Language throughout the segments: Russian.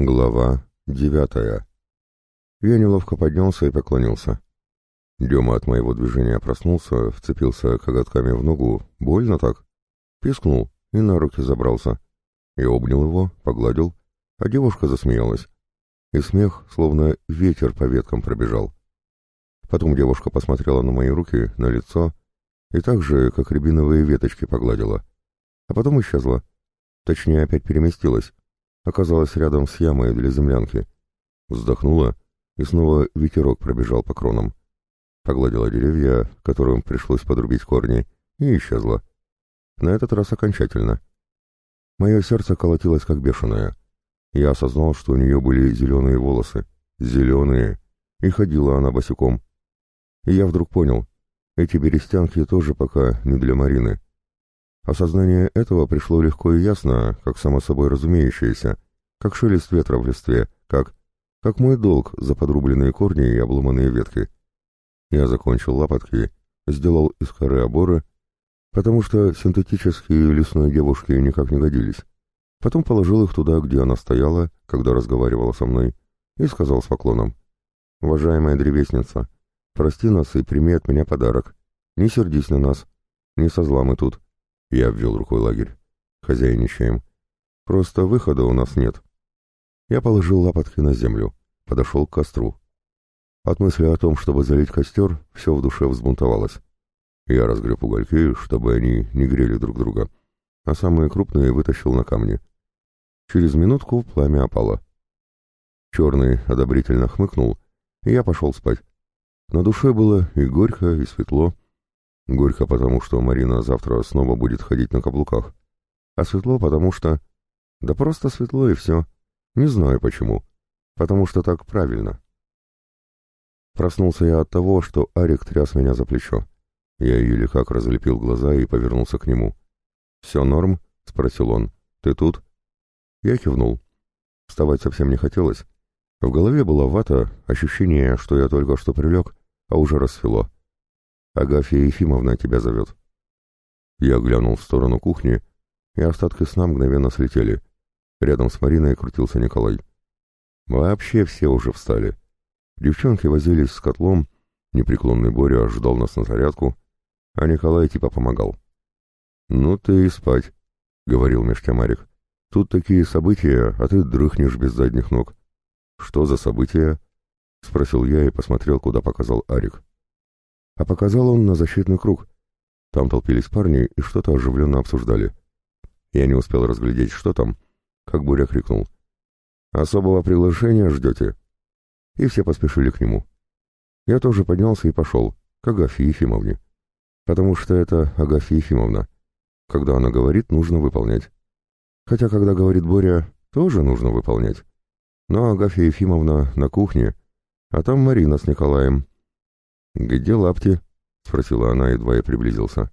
Глава девятая. Я неловко поднялся и поклонился. Дема от моего движения проснулся, вцепился коготками в ногу. Больно так? Пискнул и на руки забрался. Я обнял его, погладил, а девушка засмеялась. И смех, словно ветер по веткам пробежал. Потом девушка посмотрела на мои руки, на лицо, и так же, как рябиновые веточки, погладила. А потом исчезла. Точнее, опять переместилась оказалась рядом с ямой для землянки. Вздохнула, и снова ветерок пробежал по кронам. Погладила деревья, которым пришлось подрубить корни, и исчезла. На этот раз окончательно. Мое сердце колотилось как бешеное. Я осознал, что у нее были зеленые волосы. Зеленые. И ходила она босиком. И я вдруг понял, эти берестянки тоже пока не для Марины. Осознание этого пришло легко и ясно, как само собой разумеющееся, как шелест ветра в листве, как... как мой долг за подрубленные корни и обломанные ветки. Я закончил лопатки, сделал из коры оборы, потому что синтетические лесной девушки никак не годились. Потом положил их туда, где она стояла, когда разговаривала со мной, и сказал с поклоном. «Уважаемая древесница, прости нас и прими от меня подарок. Не сердись на нас. Не со зла мы тут. Я обвел рукой лагерь. Хозяйничаем. Просто выхода у нас нет. Я положил лопатки на землю, подошел к костру. От мысли о том, чтобы залить костер, все в душе взбунтовалось. Я разгреб угольки, чтобы они не грели друг друга, а самые крупные вытащил на камни. Через минутку пламя опало. Черный одобрительно хмыкнул, и я пошел спать. На душе было и горько, и светло, Горько потому, что Марина завтра снова будет ходить на каблуках. А светло потому что... Да просто светло и все. Не знаю почему. Потому что так правильно. Проснулся я от того, что Арик тряс меня за плечо. Я еле как разлепил глаза и повернулся к нему. «Все норм?» — спросил он. «Ты тут?» Я кивнул. Вставать совсем не хотелось. В голове была вата, ощущение, что я только что прилег, а уже рассвело. Агафья Ефимовна тебя зовет». Я глянул в сторону кухни, и остатки сна мгновенно слетели. Рядом с Мариной крутился Николай. Вообще все уже встали. Девчонки возились с котлом, непреклонный Боря ждал нас на зарядку, а Николай типа помогал. «Ну ты и спать», — говорил меж. «Тут такие события, а ты дрыхнешь без задних ног». «Что за события?» — спросил я и посмотрел, куда показал Арик а показал он на защитный круг. Там толпились парни и что-то оживленно обсуждали. Я не успел разглядеть, что там, как Буря крикнул. «Особого приглашения ждете?» И все поспешили к нему. Я тоже поднялся и пошел, к Агафье Ефимовне. Потому что это Агафья Ефимовна. Когда она говорит, нужно выполнять. Хотя, когда говорит Боря, тоже нужно выполнять. Но Агафья Ефимовна на кухне, а там Марина с Николаем, «Где лапти?» — спросила она, едва я приблизился.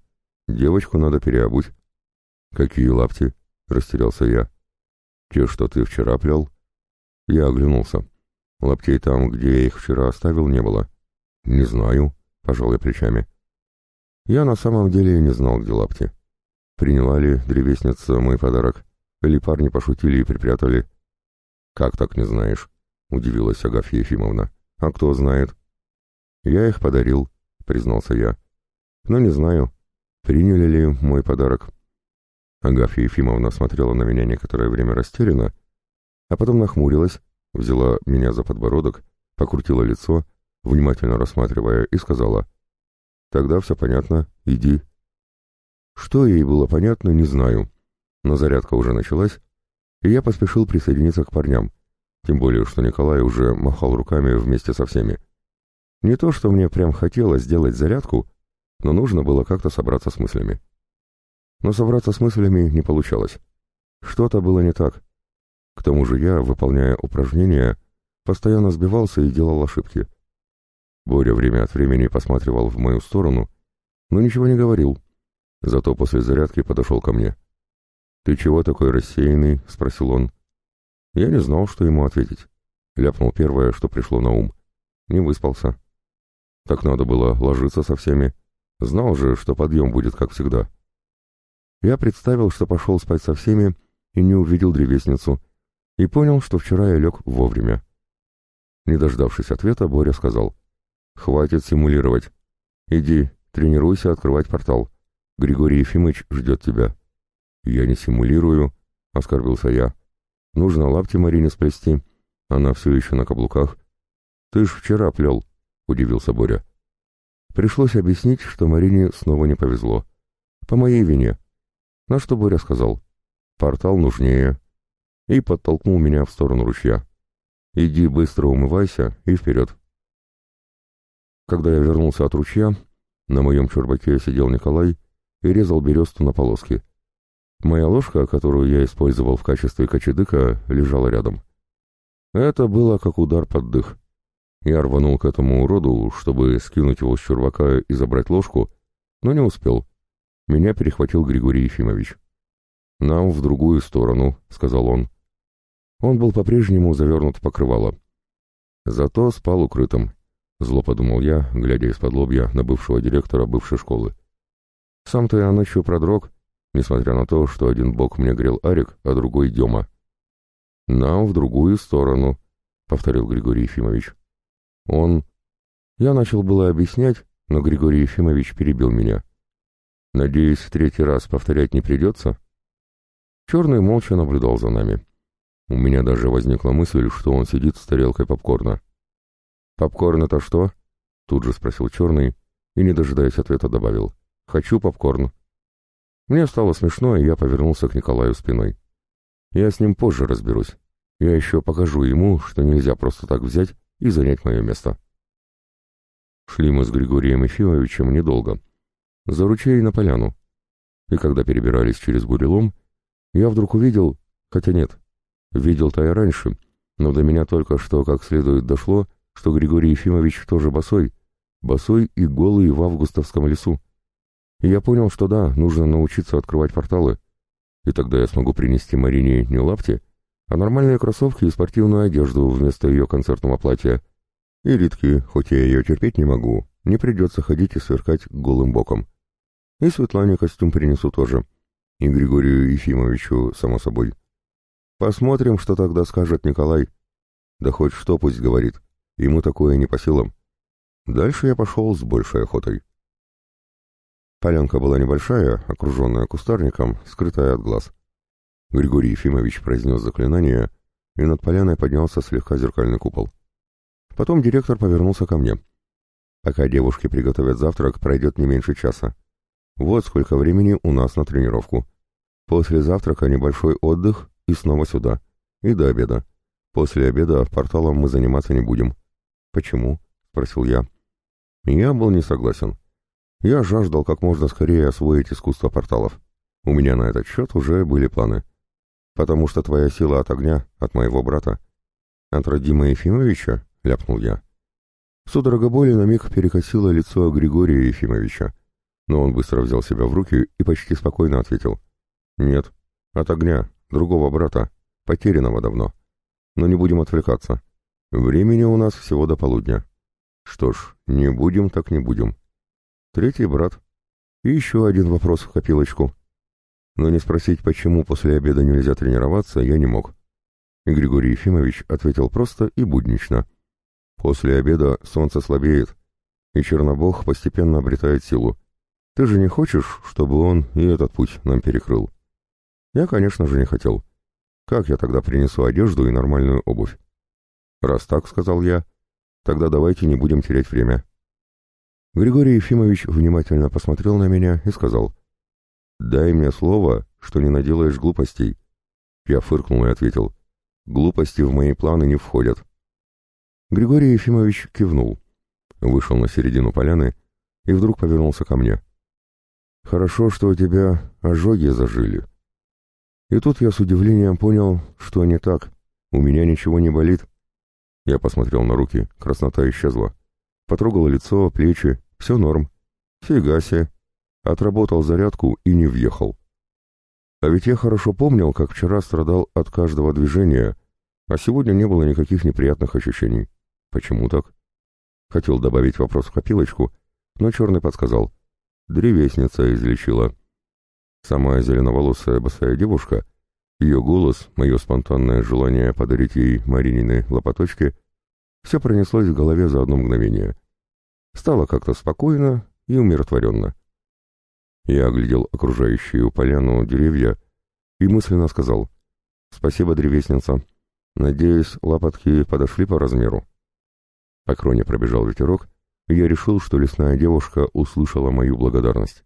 «Девочку надо переобуть». «Какие лапти?» — растерялся я. «Те, что ты вчера плел?» Я оглянулся. Лаптей там, где я их вчера оставил, не было. «Не знаю», — пожал я плечами. Я на самом деле не знал, где лапти. Приняла ли древесница мой подарок? Или парни пошутили и припрятали? «Как так не знаешь?» — удивилась Агафья Ефимовна. «А кто знает?» «Я их подарил», — признался я. «Но не знаю, приняли ли мой подарок». Агафья Ефимовна смотрела на меня некоторое время растерянно, а потом нахмурилась, взяла меня за подбородок, покрутила лицо, внимательно рассматривая, и сказала, «Тогда все понятно, иди». Что ей было понятно, не знаю, но зарядка уже началась, и я поспешил присоединиться к парням, тем более, что Николай уже махал руками вместе со всеми. Не то, что мне прям хотелось сделать зарядку, но нужно было как-то собраться с мыслями. Но собраться с мыслями не получалось. Что-то было не так. К тому же я, выполняя упражнения, постоянно сбивался и делал ошибки. Боря время от времени посматривал в мою сторону, но ничего не говорил. Зато после зарядки подошел ко мне. «Ты чего такой рассеянный?» — спросил он. Я не знал, что ему ответить. Ляпнул первое, что пришло на ум. Не выспался. Так надо было ложиться со всеми. Знал же, что подъем будет, как всегда. Я представил, что пошел спать со всеми и не увидел древесницу, и понял, что вчера я лег вовремя. Не дождавшись ответа, Боря сказал, «Хватит симулировать. Иди, тренируйся открывать портал. Григорий Ефимович ждет тебя». «Я не симулирую», — оскорбился я. «Нужно лапти Марине сплести. Она все еще на каблуках». «Ты ж вчера плел», — удивился Боря. Пришлось объяснить, что Марине снова не повезло. По моей вине. На что Боря сказал, «Портал нужнее», и подтолкнул меня в сторону ручья. «Иди быстро умывайся и вперед». Когда я вернулся от ручья, на моем чурбаке сидел Николай и резал бересту на полоски. Моя ложка, которую я использовал в качестве кочедыка, лежала рядом. Это было как удар под дых. Я рванул к этому уроду, чтобы скинуть его с чурбака и забрать ложку, но не успел. Меня перехватил Григорий Ефимович. «Нам в другую сторону», — сказал он. Он был по-прежнему завернут в покрывало. Зато спал укрытым. Зло подумал я, глядя из-под лобья на бывшего директора бывшей школы. Сам-то я ночью продрог, несмотря на то, что один бок мне грел Арик, а другой Дема. «Нам в другую сторону», — повторил Григорий Ефимович. Он... Я начал было объяснять, но Григорий Ефимович перебил меня. Надеюсь, в третий раз повторять не придется? Черный молча наблюдал за нами. У меня даже возникла мысль, что он сидит с тарелкой попкорна. «Попкорн это что?» — тут же спросил Черный и, не дожидаясь ответа, добавил. «Хочу попкорн». Мне стало смешно, и я повернулся к Николаю спиной. Я с ним позже разберусь. Я еще покажу ему, что нельзя просто так взять и занять мое место. Шли мы с Григорием Ефимовичем недолго, за ручей на поляну, и когда перебирались через бурелом, я вдруг увидел, хотя нет, видел-то и раньше, но до меня только что как следует дошло, что Григорий Ефимович тоже босой, босой и голый в августовском лесу. И я понял, что да, нужно научиться открывать порталы, и тогда я смогу принести Марине не лапти, а нормальные кроссовки и спортивную одежду вместо ее концертного платья. И Ритки, хоть я ее терпеть не могу, не придется ходить и сверкать голым боком. И Светлане костюм принесу тоже. И Григорию Ефимовичу, само собой. Посмотрим, что тогда скажет Николай. Да хоть что пусть говорит. Ему такое не по силам. Дальше я пошел с большей охотой. Полянка была небольшая, окруженная кустарником, скрытая от глаз. Григорий Ефимович произнес заклинание, и над поляной поднялся слегка зеркальный купол. Потом директор повернулся ко мне. Пока девушки приготовят завтрак, пройдет не меньше часа. Вот сколько времени у нас на тренировку. После завтрака небольшой отдых и снова сюда. И до обеда. После обеда порталом мы заниматься не будем. Почему? Спросил я. Я был не согласен. Я жаждал как можно скорее освоить искусство порталов. У меня на этот счет уже были планы потому что твоя сила от огня, от моего брата. От Радима Ефимовича?» — ляпнул я. Судорога боли на миг перекосила лицо Григория Ефимовича, но он быстро взял себя в руки и почти спокойно ответил. «Нет, от огня, другого брата, потерянного давно. Но не будем отвлекаться. Времени у нас всего до полудня. Что ж, не будем так не будем. Третий брат. И еще один вопрос в копилочку но не спросить, почему после обеда нельзя тренироваться, я не мог. И Григорий Ефимович ответил просто и буднично. После обеда солнце слабеет, и Чернобог постепенно обретает силу. Ты же не хочешь, чтобы он и этот путь нам перекрыл? Я, конечно же, не хотел. Как я тогда принесу одежду и нормальную обувь? Раз так, — сказал я, — тогда давайте не будем терять время. Григорий Ефимович внимательно посмотрел на меня и сказал — «Дай мне слово, что не наделаешь глупостей». Я фыркнул и ответил, «Глупости в мои планы не входят». Григорий Ефимович кивнул, вышел на середину поляны и вдруг повернулся ко мне. «Хорошо, что у тебя ожоги зажили». И тут я с удивлением понял, что не так, у меня ничего не болит. Я посмотрел на руки, краснота исчезла. Потрогал лицо, плечи, все норм. Фига себе. Отработал зарядку и не въехал. А ведь я хорошо помнил, как вчера страдал от каждого движения, а сегодня не было никаких неприятных ощущений. Почему так? Хотел добавить вопрос в копилочку, но черный подсказал. Древесница излечила. Сама зеленоволосая босая девушка Ее голос, мое спонтанное желание подарить ей Маринины лопаточки, все пронеслось в голове за одно мгновение. Стало как-то спокойно и умиротворенно. Я оглядел окружающую поляну деревья и мысленно сказал «Спасибо, древесница. Надеюсь, лопатки подошли по размеру». По кроне пробежал ветерок, и я решил, что лесная девушка услышала мою благодарность.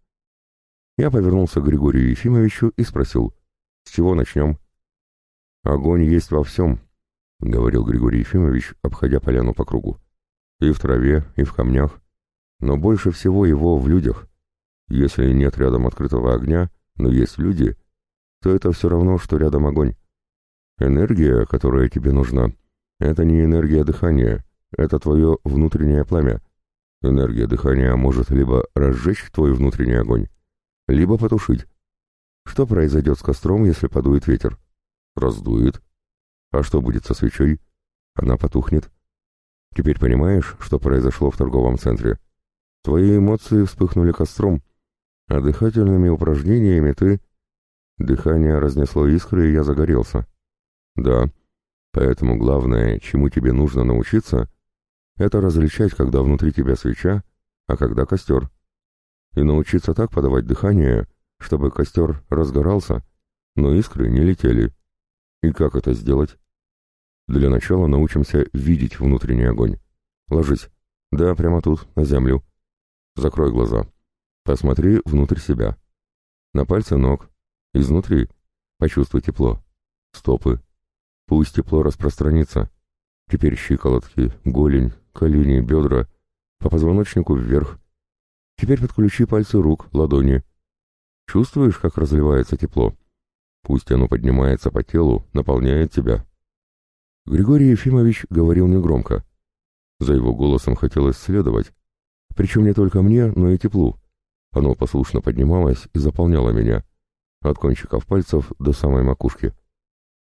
Я повернулся к Григорию Ефимовичу и спросил «С чего начнем?» «Огонь есть во всем», — говорил Григорий Ефимович, обходя поляну по кругу. «И в траве, и в камнях. Но больше всего его в людях. Если нет рядом открытого огня, но есть люди, то это все равно, что рядом огонь. Энергия, которая тебе нужна, это не энергия дыхания, это твое внутреннее пламя. Энергия дыхания может либо разжечь твой внутренний огонь, либо потушить. Что произойдет с костром, если подует ветер? Раздует. А что будет со свечой? Она потухнет. Теперь понимаешь, что произошло в торговом центре? Твои эмоции вспыхнули костром, а дыхательными упражнениями ты... Дыхание разнесло искры, и я загорелся. Да, поэтому главное, чему тебе нужно научиться, это различать, когда внутри тебя свеча, а когда костер. И научиться так подавать дыхание, чтобы костер разгорался, но искры не летели. И как это сделать? Для начала научимся видеть внутренний огонь. Ложись. Да, прямо тут, на землю. Закрой глаза. Посмотри внутрь себя. На пальцы ног. Изнутри. Почувствуй тепло. Стопы. Пусть тепло распространится. Теперь щиколотки, голень, колени, бедра. По позвоночнику вверх. Теперь подключи пальцы рук, ладони. Чувствуешь, как разливается тепло? Пусть оно поднимается по телу, наполняет тебя. Григорий Ефимович говорил негромко. За его голосом хотелось следовать. Причем не только мне, но и теплу. Оно послушно поднималось и заполняло меня. От кончиков пальцев до самой макушки.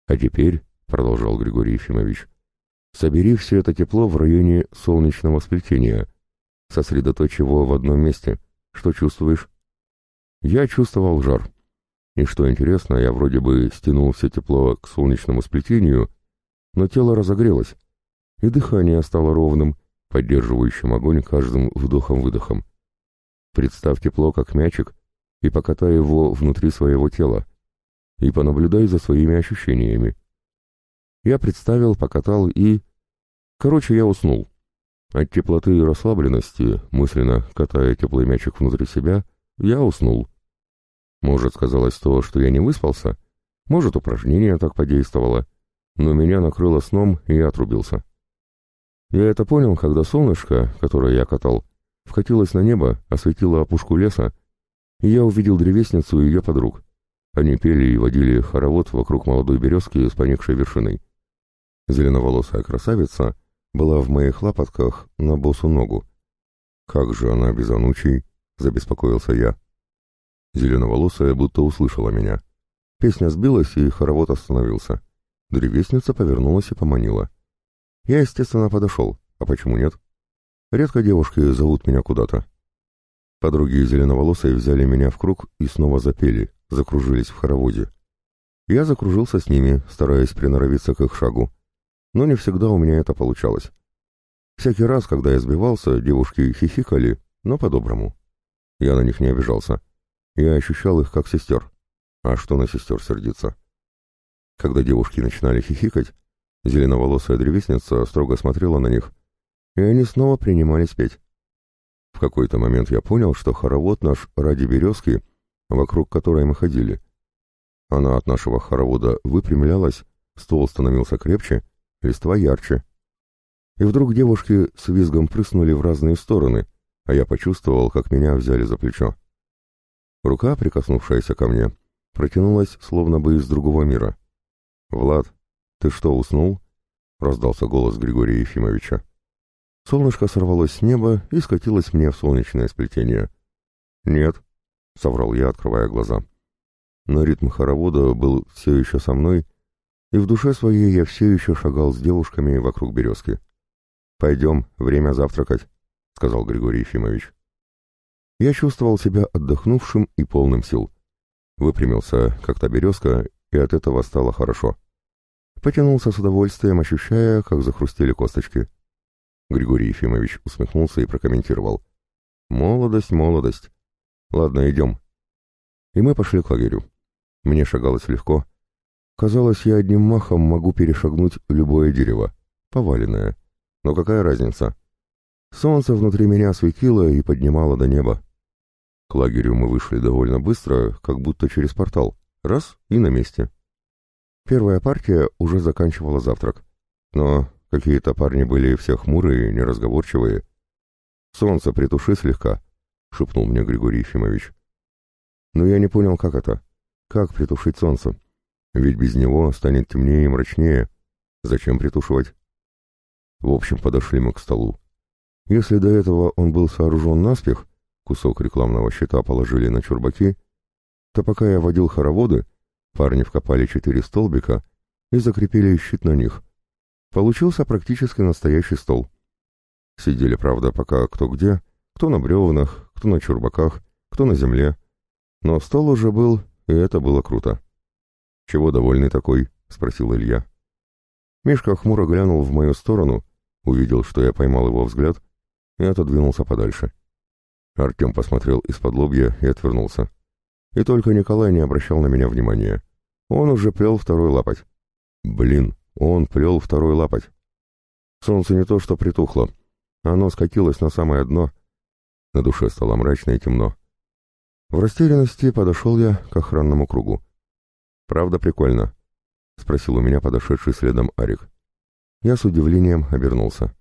А теперь, — продолжал Григорий Ефимович, — собери все это тепло в районе солнечного сплетения. Сосредоточь его в одном месте. Что чувствуешь? Я чувствовал жар. И что интересно, я вроде бы стянул все тепло к солнечному сплетению, но тело разогрелось, и дыхание стало ровным, поддерживающим огонь каждым вдохом-выдохом. Представь тепло, как мячик, и покатай его внутри своего тела, и понаблюдай за своими ощущениями. Я представил, покатал и... Короче, я уснул. От теплоты и расслабленности, мысленно катая теплый мячик внутри себя, я уснул. Может, сказалось то, что я не выспался? Может, упражнение так подействовало? Но меня накрыло сном, и я отрубился. Я это понял, когда солнышко, которое я катал, вкатилось на небо, осветило опушку леса, и я увидел древесницу и ее подруг. Они пели и водили хоровод вокруг молодой березки с поникшей вершиной. Зеленоволосая красавица была в моих лапотках на босу ногу. «Как же она без анучей?» — забеспокоился я. Зеленоволосая будто услышала меня. Песня сбилась, и хоровод остановился. Древесница повернулась и поманила. Я, естественно, подошел. А почему нет? Редко девушки зовут меня куда-то. Подруги зеленоволосые взяли меня в круг и снова запели, закружились в хороводе. Я закружился с ними, стараясь приноровиться к их шагу. Но не всегда у меня это получалось. Всякий раз, когда я сбивался, девушки хихикали, но по-доброму. Я на них не обижался. Я ощущал их как сестер. А что на сестер сердиться? Когда девушки начинали хихикать, зеленоволосая древесница строго смотрела на них, и они снова принимались петь. В какой-то момент я понял, что хоровод наш ради березки, вокруг которой мы ходили. Она от нашего хоровода выпрямлялась, ствол становился крепче, листва ярче. И вдруг девушки с визгом прыснули в разные стороны, а я почувствовал, как меня взяли за плечо. Рука, прикоснувшаяся ко мне, протянулась словно бы из другого мира. «Влад, ты что, уснул?» — раздался голос Григория Ефимовича. Солнышко сорвалось с неба и скатилось мне в солнечное сплетение. «Нет», — соврал я, открывая глаза. Но ритм хоровода был все еще со мной, и в душе своей я все еще шагал с девушками вокруг березки. «Пойдем, время завтракать», — сказал Григорий Ефимович. Я чувствовал себя отдохнувшим и полным сил. Выпрямился, как та березка, и от этого стало хорошо. Потянулся с удовольствием, ощущая, как захрустели косточки. Григорий Ефимович усмехнулся и прокомментировал. «Молодость, молодость. Ладно, идем». И мы пошли к лагерю. Мне шагалось легко. Казалось, я одним махом могу перешагнуть любое дерево, поваленное. Но какая разница? Солнце внутри меня светило и поднимало до неба. К лагерю мы вышли довольно быстро, как будто через портал. Раз — и на месте. Первая партия уже заканчивала завтрак. Но какие-то парни были все хмурые, неразговорчивые. «Солнце притуши слегка», — шепнул мне Григорий Ефимович. Но я не понял, как это. Как притушить солнце? Ведь без него станет темнее и мрачнее. Зачем притушивать? В общем, подошли мы к столу. Если до этого он был сооружен наспех, кусок рекламного щита положили на чурбаки, то пока я водил хороводы, парни вкопали четыре столбика и закрепили щит на них. Получился практически настоящий стол. Сидели, правда, пока кто где, кто на бревнах, кто на чурбаках, кто на земле. Но стол уже был, и это было круто. «Чего довольный такой?» — спросил Илья. Мишка хмуро глянул в мою сторону, увидел, что я поймал его взгляд, и отодвинулся подальше. Артем посмотрел из-под лобья и отвернулся. И только Николай не обращал на меня внимания. Он уже плел второй лапоть. Блин, он плел второй лапоть. Солнце не то что притухло, оно скатилось на самое дно. На душе стало мрачно и темно. В растерянности подошел я к охранному кругу. «Правда прикольно?» — спросил у меня подошедший следом Арик. Я с удивлением обернулся.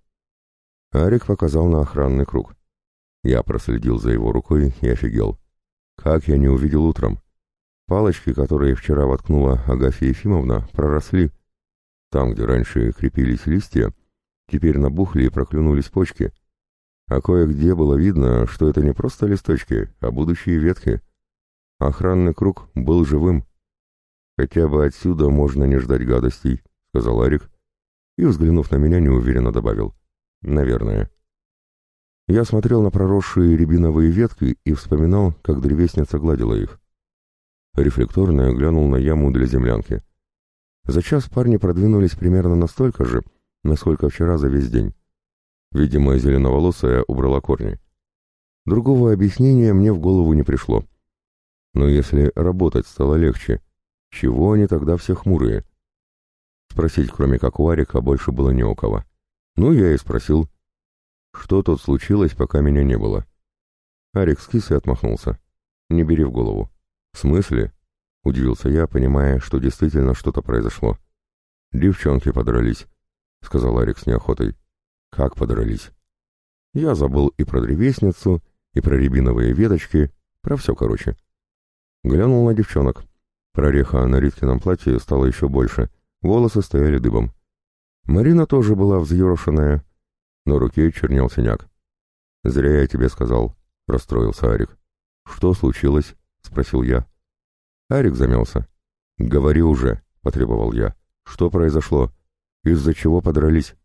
Арик показал на охранный круг. Я проследил за его рукой и офигел. Как я не увидел утром. Палочки, которые вчера воткнула Агафья Ефимовна, проросли. Там, где раньше крепились листья, теперь набухли и проклюнулись почки. А кое-где было видно, что это не просто листочки, а будущие ветки. Охранный круг был живым. «Хотя бы отсюда можно не ждать гадостей», — сказал Арик, и, взглянув на меня, неуверенно добавил. «Наверное». Я смотрел на проросшие рябиновые ветки и вспоминал, как древесница гладила их. Рефлекторно я глянул на яму для землянки. За час парни продвинулись примерно настолько же, насколько вчера за весь день. Видимо, зеленоволосая убрала корни. Другого объяснения мне в голову не пришло. Но если работать стало легче, чего они тогда все хмурые? Спросить, кроме как у Арика, больше было не у кого. Ну, я и спросил. Что тут случилось, пока меня не было? Арик скис и отмахнулся. Не бери в голову. В смысле? Удивился я, понимая, что действительно что-то произошло. Девчонки подрались, сказал Арик с неохотой. Как подрались? Я забыл и про древесницу, и про рябиновые веточки, про все, короче. Глянул на девчонок. Прореха на Риткином платье стала еще больше, волосы стояли дыбом. Марина тоже была взъерошенная, на руке чернел синяк. «Зря я тебе сказал», — расстроился Арик. «Что случилось?» — спросил я. Арик замялся. «Говори уже», — потребовал я. «Что произошло? Из-за чего подрались?»